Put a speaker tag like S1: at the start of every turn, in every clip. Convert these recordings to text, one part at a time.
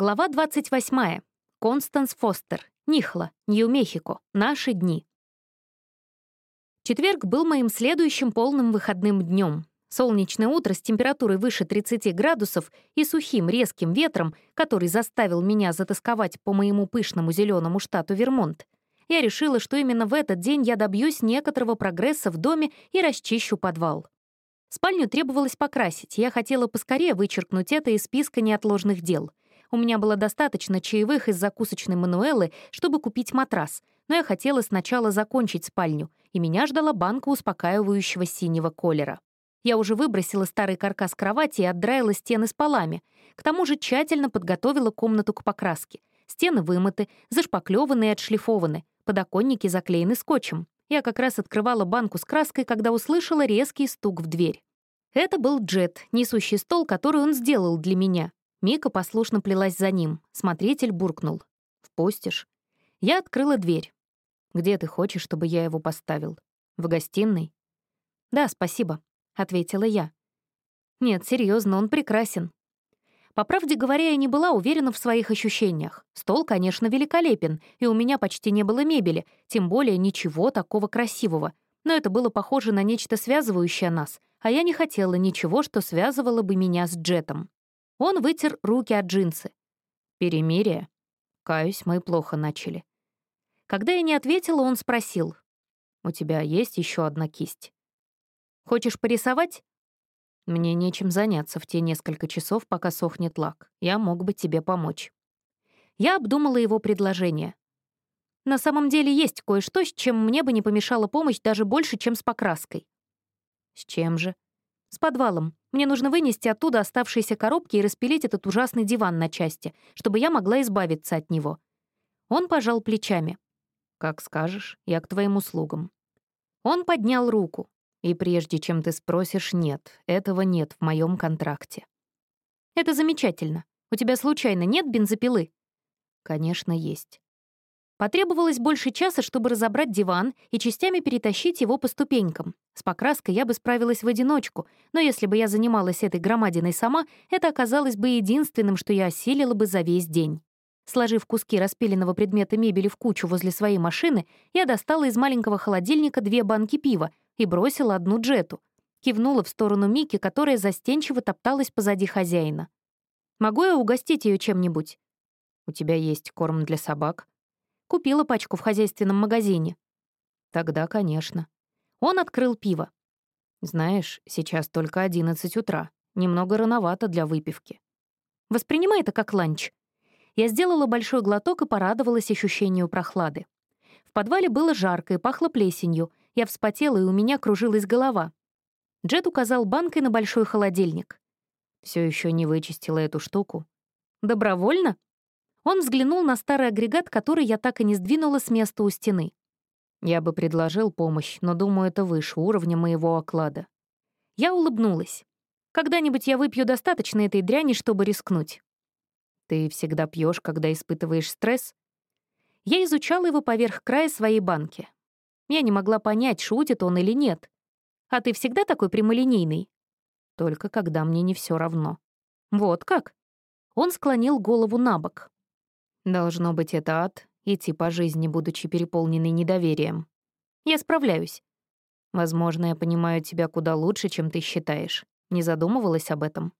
S1: Глава 28. Констанс Фостер. Нихла. Нью-Мехико. Наши дни. Четверг был моим следующим полным выходным днем. Солнечное утро с температурой выше 30 градусов и сухим резким ветром, который заставил меня затасковать по моему пышному зеленому штату Вермонт. Я решила, что именно в этот день я добьюсь некоторого прогресса в доме и расчищу подвал. Спальню требовалось покрасить, я хотела поскорее вычеркнуть это из списка неотложных дел — у меня было достаточно чаевых из закусочной Мануэлы, чтобы купить матрас, но я хотела сначала закончить спальню, и меня ждала банка успокаивающего синего колера. Я уже выбросила старый каркас кровати и отдраила стены с полами. К тому же тщательно подготовила комнату к покраске. Стены вымыты, зашпаклеваны и отшлифованы, подоконники заклеены скотчем. Я как раз открывала банку с краской, когда услышала резкий стук в дверь. Это был Джет, несущий стол, который он сделал для меня. Мика послушно плелась за ним. Смотритель буркнул. «Впустишь?» Я открыла дверь. «Где ты хочешь, чтобы я его поставил? В гостиной?» «Да, спасибо», — ответила я. «Нет, серьезно, он прекрасен». По правде говоря, я не была уверена в своих ощущениях. Стол, конечно, великолепен, и у меня почти не было мебели, тем более ничего такого красивого. Но это было похоже на нечто связывающее нас, а я не хотела ничего, что связывало бы меня с Джетом. Он вытер руки от джинсы. «Перемирие?» Каюсь, мы плохо начали. Когда я не ответила, он спросил. «У тебя есть еще одна кисть?» «Хочешь порисовать?» «Мне нечем заняться в те несколько часов, пока сохнет лак. Я мог бы тебе помочь». Я обдумала его предложение. На самом деле есть кое-что, с чем мне бы не помешала помощь даже больше, чем с покраской. «С чем же?» «С подвалом. Мне нужно вынести оттуда оставшиеся коробки и распилить этот ужасный диван на части, чтобы я могла избавиться от него». Он пожал плечами. «Как скажешь, я к твоим услугам». Он поднял руку. «И прежде чем ты спросишь, нет, этого нет в моем контракте». «Это замечательно. У тебя случайно нет бензопилы?» «Конечно, есть. Потребовалось больше часа, чтобы разобрать диван и частями перетащить его по ступенькам. С покраской я бы справилась в одиночку, но если бы я занималась этой громадиной сама, это оказалось бы единственным, что я осилила бы за весь день. Сложив куски распиленного предмета мебели в кучу возле своей машины, я достала из маленького холодильника две банки пива и бросила одну джету. Кивнула в сторону Мики, которая застенчиво топталась позади хозяина. «Могу я угостить ее чем-нибудь?» «У тебя есть корм для собак?» Купила пачку в хозяйственном магазине. Тогда, конечно. Он открыл пиво. Знаешь, сейчас только 11 утра. Немного рановато для выпивки. Воспринимай это как ланч. Я сделала большой глоток и порадовалась ощущению прохлады. В подвале было жарко и пахло плесенью. Я вспотела, и у меня кружилась голова. Джет указал банкой на большой холодильник. Все еще не вычистила эту штуку. «Добровольно?» Он взглянул на старый агрегат, который я так и не сдвинула с места у стены. Я бы предложил помощь, но думаю, это выше уровня моего оклада. Я улыбнулась. Когда-нибудь я выпью достаточно этой дряни, чтобы рискнуть. Ты всегда пьешь, когда испытываешь стресс? Я изучала его поверх края своей банки. Я не могла понять, шутит он или нет. А ты всегда такой прямолинейный? Только когда мне не все равно. Вот как? Он склонил голову на бок. Должно быть, это ад — идти по жизни, будучи переполненной недоверием. Я справляюсь. Возможно, я понимаю тебя куда лучше, чем ты считаешь. Не задумывалась об этом.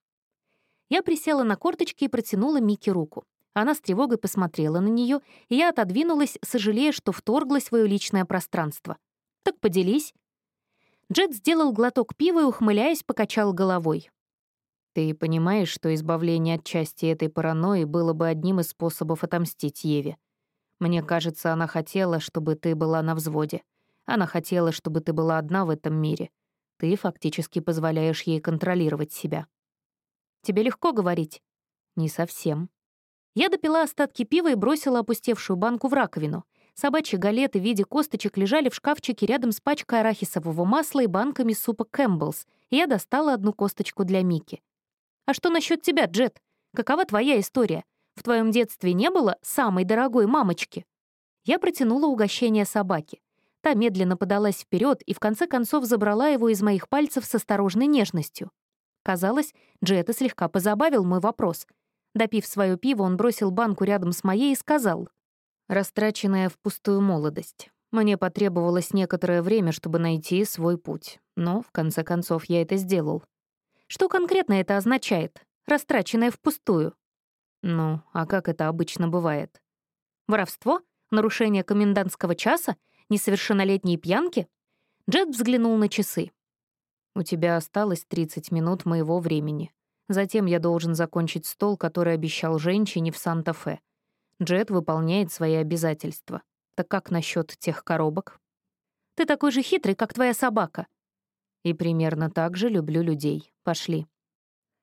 S1: Я присела на корточки и протянула Микки руку. Она с тревогой посмотрела на нее, и я отодвинулась, сожалея, что вторглась в свое личное пространство. «Так поделись». Джет сделал глоток пива и, ухмыляясь, покачал головой. Ты понимаешь, что избавление от части этой паранойи было бы одним из способов отомстить Еве. Мне кажется, она хотела, чтобы ты была на взводе. Она хотела, чтобы ты была одна в этом мире. Ты фактически позволяешь ей контролировать себя. Тебе легко говорить? Не совсем. Я допила остатки пива и бросила опустевшую банку в раковину. Собачьи галеты в виде косточек лежали в шкафчике рядом с пачкой арахисового масла и банками супа Кэмпбеллс, и я достала одну косточку для Мики. А что насчет тебя, Джет? Какова твоя история? В твоем детстве не было самой дорогой мамочки?» Я протянула угощение собаке. Та медленно подалась вперед и в конце концов забрала его из моих пальцев с осторожной нежностью. Казалось, Джета слегка позабавил мой вопрос. Допив свое пиво, он бросил банку рядом с моей и сказал. «Растраченная впустую молодость. Мне потребовалось некоторое время, чтобы найти свой путь. Но, в конце концов, я это сделал. Что конкретно это означает? Растраченное впустую? Ну, а как это обычно бывает? Воровство? Нарушение комендантского часа? Несовершеннолетние пьянки? Джет взглянул на часы. «У тебя осталось 30 минут моего времени. Затем я должен закончить стол, который обещал женщине в Санта-Фе. Джет выполняет свои обязательства. Так как насчет тех коробок? Ты такой же хитрый, как твоя собака. И примерно так же люблю людей. Пошли.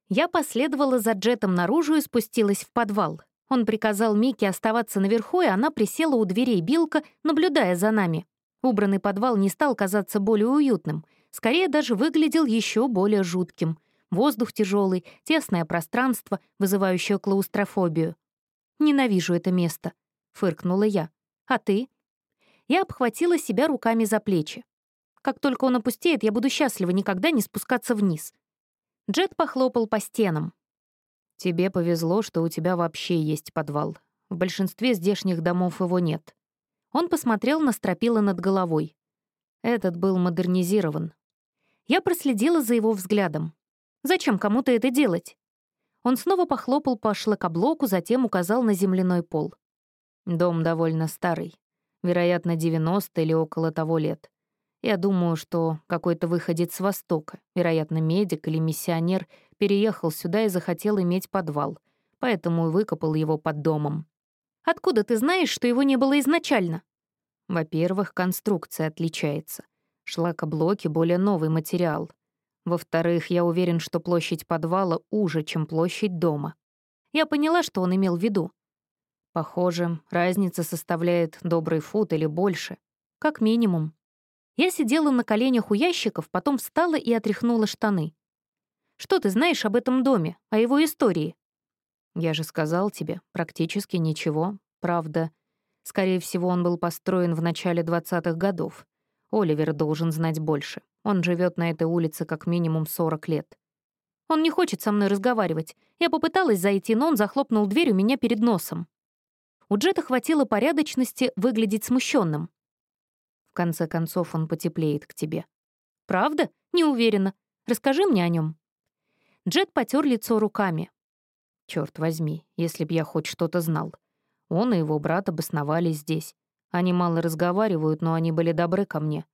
S1: Я последовала за Джетом наружу и спустилась в подвал. Он приказал Мике оставаться наверху, и она присела у дверей Билка, наблюдая за нами. Убранный подвал не стал казаться более уютным, скорее даже выглядел еще более жутким. Воздух тяжелый, тесное пространство, вызывающее клаустрофобию. «Ненавижу это место», — фыркнула я. «А ты?» Я обхватила себя руками за плечи. Как только он опустеет, я буду счастлива никогда не спускаться вниз. Джет похлопал по стенам. «Тебе повезло, что у тебя вообще есть подвал. В большинстве здешних домов его нет». Он посмотрел на стропила над головой. Этот был модернизирован. Я проследила за его взглядом. «Зачем кому-то это делать?» Он снова похлопал по шлакоблоку, затем указал на земляной пол. «Дом довольно старый. Вероятно, 90 или около того лет. Я думаю, что какой-то выходец с Востока, вероятно, медик или миссионер, переехал сюда и захотел иметь подвал, поэтому и выкопал его под домом. Откуда ты знаешь, что его не было изначально? Во-первых, конструкция отличается. Шлакоблоки — более новый материал. Во-вторых, я уверен, что площадь подвала уже, чем площадь дома. Я поняла, что он имел в виду. Похоже, разница составляет добрый фут или больше. Как минимум. Я сидела на коленях у ящиков, потом встала и отряхнула штаны. «Что ты знаешь об этом доме, о его истории?» «Я же сказал тебе, практически ничего. Правда. Скорее всего, он был построен в начале 20-х годов. Оливер должен знать больше. Он живет на этой улице как минимум 40 лет. Он не хочет со мной разговаривать. Я попыталась зайти, но он захлопнул дверь у меня перед носом. У Джета хватило порядочности выглядеть смущенным конце концов, он потеплеет к тебе. Правда? Не уверена. Расскажи мне о нем. Джет потер лицо руками. Черт возьми, если б я хоть что-то знал. Он и его брат обосновались здесь. Они мало разговаривают, но они были добры ко мне.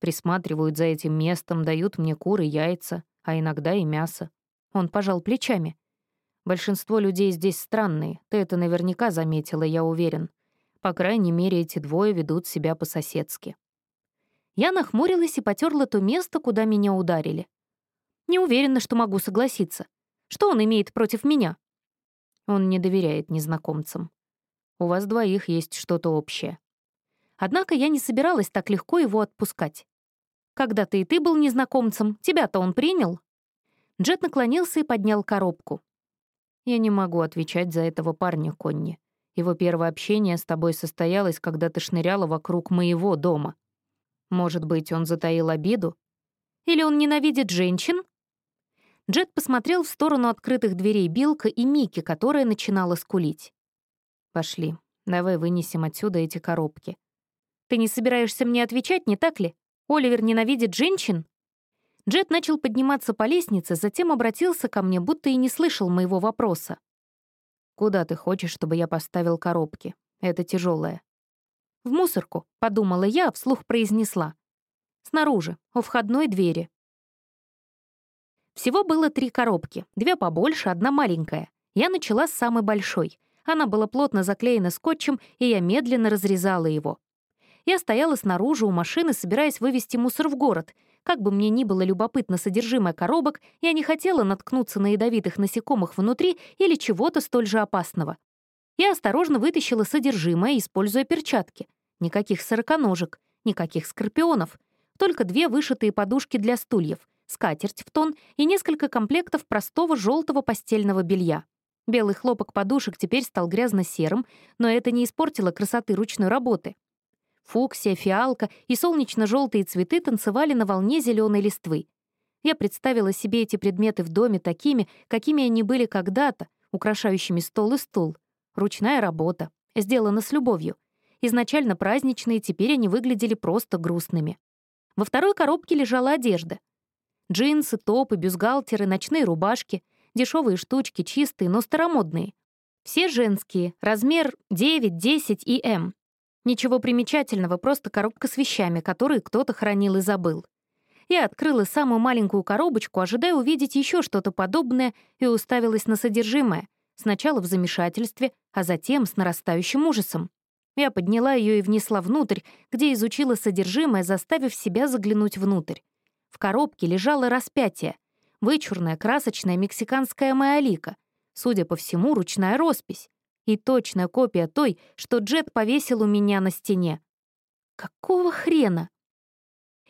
S1: Присматривают за этим местом, дают мне куры, яйца, а иногда и мясо. Он пожал плечами. Большинство людей здесь странные, ты это наверняка заметила, я уверен. По крайней мере, эти двое ведут себя по-соседски. Я нахмурилась и потерла то место, куда меня ударили. Не уверена, что могу согласиться. Что он имеет против меня? Он не доверяет незнакомцам. У вас двоих есть что-то общее. Однако я не собиралась так легко его отпускать. Когда-то и ты был незнакомцем, тебя-то он принял? Джет наклонился и поднял коробку. Я не могу отвечать за этого парня, Конни. Его первое общение с тобой состоялось, когда ты шныряла вокруг моего дома. Может быть, он затаил обиду? Или он ненавидит женщин? Джет посмотрел в сторону открытых дверей Билка и Мики, которая начинала скулить. «Пошли, давай вынесем отсюда эти коробки». «Ты не собираешься мне отвечать, не так ли? Оливер ненавидит женщин?» Джет начал подниматься по лестнице, затем обратился ко мне, будто и не слышал моего вопроса. «Куда ты хочешь, чтобы я поставил коробки? Это тяжелое. «В мусорку», — подумала я, вслух произнесла. «Снаружи, у входной двери». Всего было три коробки, две побольше, одна маленькая. Я начала с самой большой. Она была плотно заклеена скотчем, и я медленно разрезала его. Я стояла снаружи у машины, собираясь вывести мусор в город — как бы мне ни было любопытно содержимое коробок, я не хотела наткнуться на ядовитых насекомых внутри или чего-то столь же опасного. Я осторожно вытащила содержимое, используя перчатки. Никаких сороконожек, никаких скорпионов, только две вышитые подушки для стульев, скатерть в тон и несколько комплектов простого желтого постельного белья. Белый хлопок подушек теперь стал грязно-серым, но это не испортило красоты ручной работы. Фуксия, фиалка и солнечно-желтые цветы танцевали на волне зеленой листвы. Я представила себе эти предметы в доме такими, какими они были когда-то, украшающими стол и стул. Ручная работа, сделана с любовью. Изначально праздничные, теперь они выглядели просто грустными. Во второй коробке лежала одежда. Джинсы, топы, бюстгальтеры, ночные рубашки, дешевые штучки, чистые, но старомодные. Все женские, размер 9, 10 и М. Ничего примечательного, просто коробка с вещами, которые кто-то хранил и забыл. Я открыла самую маленькую коробочку, ожидая увидеть еще что-то подобное, и уставилась на содержимое. Сначала в замешательстве, а затем с нарастающим ужасом. Я подняла ее и внесла внутрь, где изучила содержимое, заставив себя заглянуть внутрь. В коробке лежало распятие. Вычурная, красочная мексиканская майолика. Судя по всему, ручная роспись. И точная копия той, что Джет повесил у меня на стене. Какого хрена?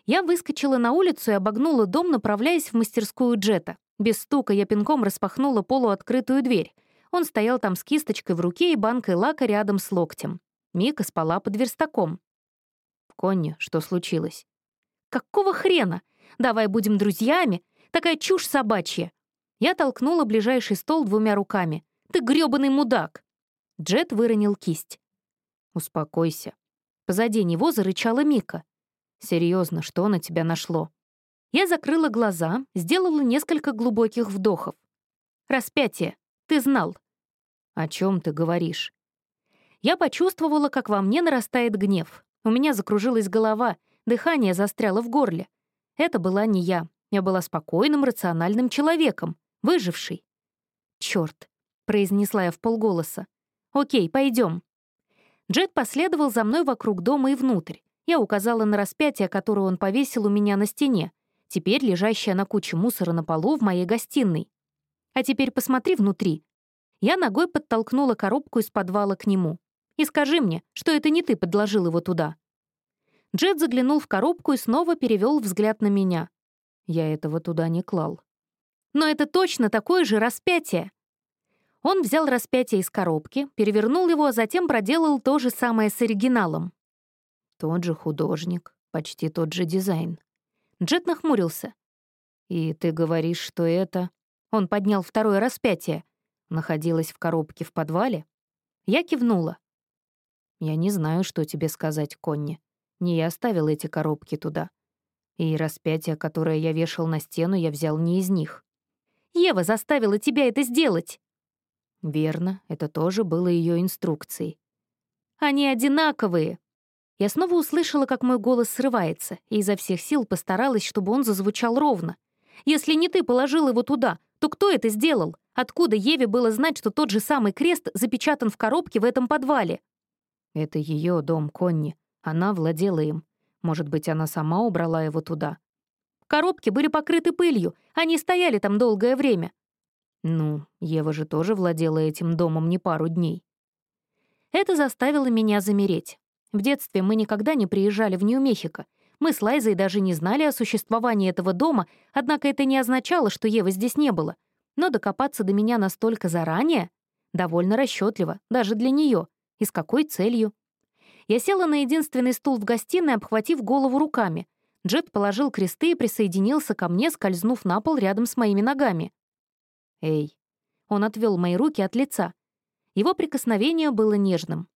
S1: Я выскочила на улицу и обогнула дом, направляясь в мастерскую Джета. Без стука я пинком распахнула полуоткрытую дверь. Он стоял там с кисточкой в руке и банкой лака рядом с локтем. Мика спала под верстаком. «Конни, что случилось?» «Какого хрена? Давай будем друзьями. Такая чушь собачья. Я толкнула ближайший стол двумя руками. Ты грёбаный мудак. Джет выронил кисть. Успокойся. Позади него зарычала Мика. Серьезно, что на тебя нашло? Я закрыла глаза, сделала несколько глубоких вдохов. Распятие. Ты знал. О чем ты говоришь? Я почувствовала, как во мне нарастает гнев. У меня закружилась голова, дыхание застряло в горле. Это была не я. Я была спокойным, рациональным человеком, выживший. Черт, произнесла я в полголоса. «Окей, пойдем. Джет последовал за мной вокруг дома и внутрь. Я указала на распятие, которое он повесил у меня на стене, теперь лежащее на куче мусора на полу в моей гостиной. А теперь посмотри внутри. Я ногой подтолкнула коробку из подвала к нему. И скажи мне, что это не ты подложил его туда. Джет заглянул в коробку и снова перевел взгляд на меня. Я этого туда не клал. «Но это точно такое же распятие!» Он взял распятие из коробки, перевернул его, а затем проделал то же самое с оригиналом. Тот же художник, почти тот же дизайн. Джет нахмурился. «И ты говоришь, что это...» Он поднял второе распятие. Находилось в коробке в подвале. Я кивнула. «Я не знаю, что тебе сказать, Конни. Не я оставил эти коробки туда. И распятие, которое я вешал на стену, я взял не из них. Ева заставила тебя это сделать!» Верно, это тоже было ее инструкцией. «Они одинаковые!» Я снова услышала, как мой голос срывается, и изо всех сил постаралась, чтобы он зазвучал ровно. «Если не ты положил его туда, то кто это сделал? Откуда Еве было знать, что тот же самый крест запечатан в коробке в этом подвале?» «Это ее дом, Конни. Она владела им. Может быть, она сама убрала его туда. Коробки были покрыты пылью, они стояли там долгое время. Ну, Ева же тоже владела этим домом не пару дней. Это заставило меня замереть. В детстве мы никогда не приезжали в Нью-Мехико. Мы с Лайзой даже не знали о существовании этого дома, однако это не означало, что Евы здесь не было. Но докопаться до меня настолько заранее довольно расчетливо, даже для нее. И с какой целью? Я села на единственный стул в гостиной, обхватив голову руками. Джет положил кресты и присоединился ко мне, скользнув на пол рядом с моими ногами. «Эй». Он отвел мои руки от лица. Его прикосновение было нежным.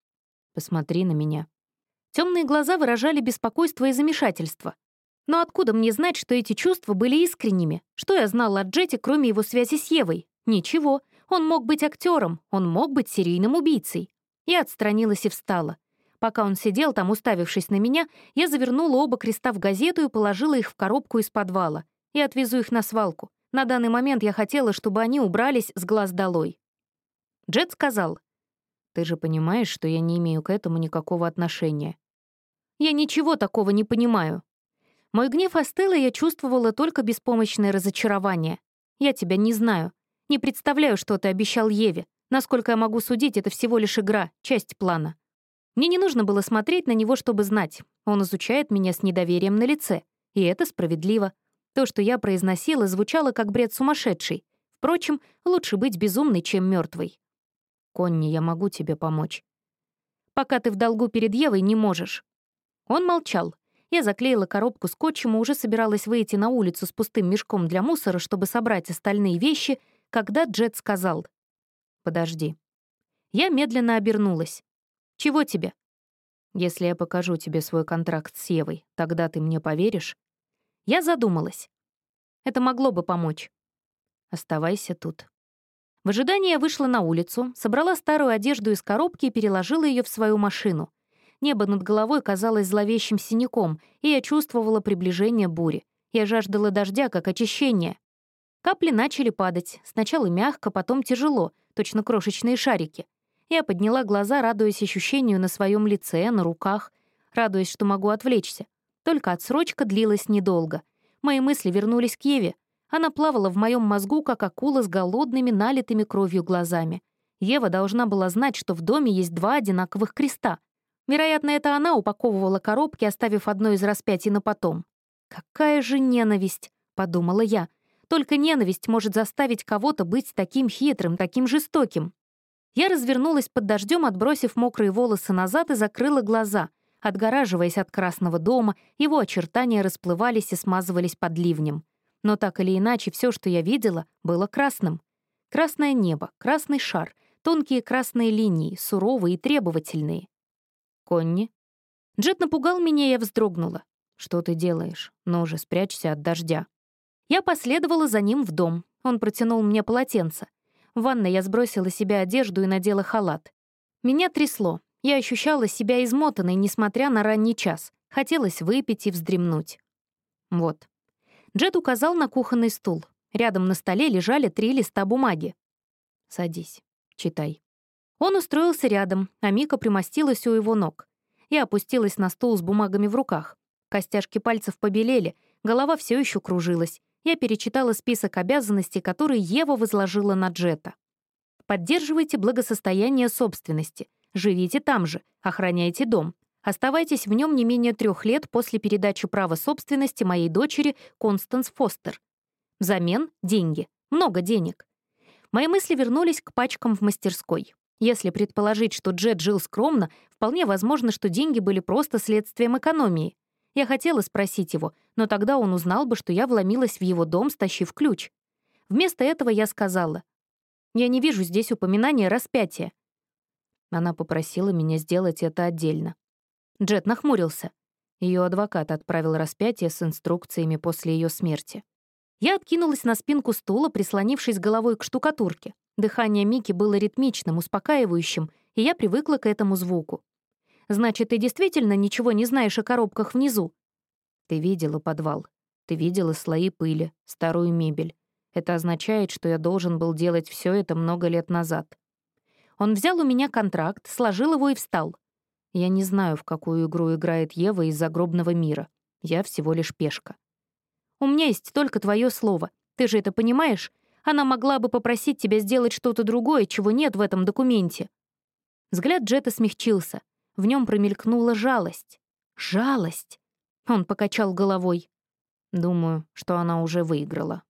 S1: «Посмотри на меня». Темные глаза выражали беспокойство и замешательство. Но откуда мне знать, что эти чувства были искренними? Что я знала о Джете, кроме его связи с Евой? Ничего. Он мог быть актером, он мог быть серийным убийцей. Я отстранилась и встала. Пока он сидел там, уставившись на меня, я завернула оба креста в газету и положила их в коробку из подвала. И отвезу их на свалку. На данный момент я хотела, чтобы они убрались с глаз долой. Джет сказал, «Ты же понимаешь, что я не имею к этому никакого отношения». «Я ничего такого не понимаю». Мой гнев остыл, и я чувствовала только беспомощное разочарование. «Я тебя не знаю. Не представляю, что ты обещал Еве. Насколько я могу судить, это всего лишь игра, часть плана. Мне не нужно было смотреть на него, чтобы знать. Он изучает меня с недоверием на лице. И это справедливо. То, что я произносила, звучало как бред сумасшедший. Впрочем, лучше быть безумной, чем мертвой. «Конни, я могу тебе помочь». «Пока ты в долгу перед Евой, не можешь». Он молчал. Я заклеила коробку скотчем и уже собиралась выйти на улицу с пустым мешком для мусора, чтобы собрать остальные вещи, когда Джет сказал. Подожди. Я медленно обернулась. Чего тебе?
S2: Если я покажу тебе свой контракт с Евой, тогда ты мне поверишь?
S1: Я задумалась. Это могло бы помочь.
S2: Оставайся тут.
S1: В ожидании я вышла на улицу, собрала старую одежду из коробки и переложила ее в свою машину. Небо над головой казалось зловещим синяком, и я чувствовала приближение бури. Я жаждала дождя, как очищения. Капли начали падать, сначала мягко, потом тяжело, точно крошечные шарики. Я подняла глаза, радуясь ощущению на своем лице, на руках, радуясь, что могу отвлечься. Только отсрочка длилась недолго. Мои мысли вернулись к Еве. Она плавала в моем мозгу, как акула с голодными, налитыми кровью глазами. Ева должна была знать, что в доме есть два одинаковых креста. Вероятно, это она упаковывала коробки, оставив одно из распятий на потом. «Какая же ненависть!» — подумала я. «Только ненависть может заставить кого-то быть таким хитрым, таким жестоким». Я развернулась под дождем, отбросив мокрые волосы назад и закрыла глаза. Отгораживаясь от красного дома, его очертания расплывались и смазывались под ливнем. Но так или иначе, все, что я видела, было красным. Красное небо, красный шар, тонкие красные линии, суровые и требовательные.
S2: «Конни?»
S1: Джет напугал меня, я вздрогнула.
S2: «Что ты делаешь? Ну же, спрячься от дождя».
S1: Я последовала за ним в дом. Он протянул мне полотенце. В ванной я сбросила себе одежду и надела халат. Меня трясло. Я ощущала себя измотанной, несмотря на ранний час. Хотелось выпить и вздремнуть. Вот. Джет указал на кухонный стул. Рядом на столе лежали три листа бумаги.
S2: «Садись, читай».
S1: Он устроился рядом, а Мика примостилась у его ног. Я опустилась на стул с бумагами в руках. Костяшки пальцев побелели, голова все еще кружилась. Я перечитала список обязанностей, которые Ева возложила на Джета. Поддерживайте благосостояние собственности. Живите там же, охраняйте дом. Оставайтесь в нем не менее трех лет после передачи права собственности моей дочери Констанс Фостер. Взамен — деньги. Много денег. Мои мысли вернулись к пачкам в мастерской. Если предположить, что Джет жил скромно, вполне возможно, что деньги были просто следствием экономии. Я хотела спросить его, но тогда он узнал бы, что я вломилась в его дом, стащив ключ. Вместо этого я сказала, «Я не вижу здесь упоминания распятия».
S2: Она попросила меня сделать это отдельно.
S1: Джет нахмурился.
S2: Ее адвокат отправил распятие с инструкциями после ее смерти.
S1: Я откинулась на спинку стула, прислонившись головой к штукатурке. Дыхание Мики было ритмичным, успокаивающим, и я привыкла к этому звуку. Значит, ты действительно ничего не знаешь о коробках внизу?»
S2: «Ты видела подвал. Ты видела слои пыли, старую мебель. Это означает, что я должен был делать все это много лет назад».
S1: Он взял у меня контракт, сложил его и встал.
S2: «Я не знаю, в какую игру играет Ева из загробного мира. Я всего лишь пешка».
S1: «У меня есть только твое слово. Ты же это понимаешь? Она могла бы попросить тебя сделать что-то другое, чего нет в этом документе». Взгляд Джета смягчился. В нем промелькнула жалость. Жалость. Он покачал головой.
S2: Думаю, что она уже выиграла.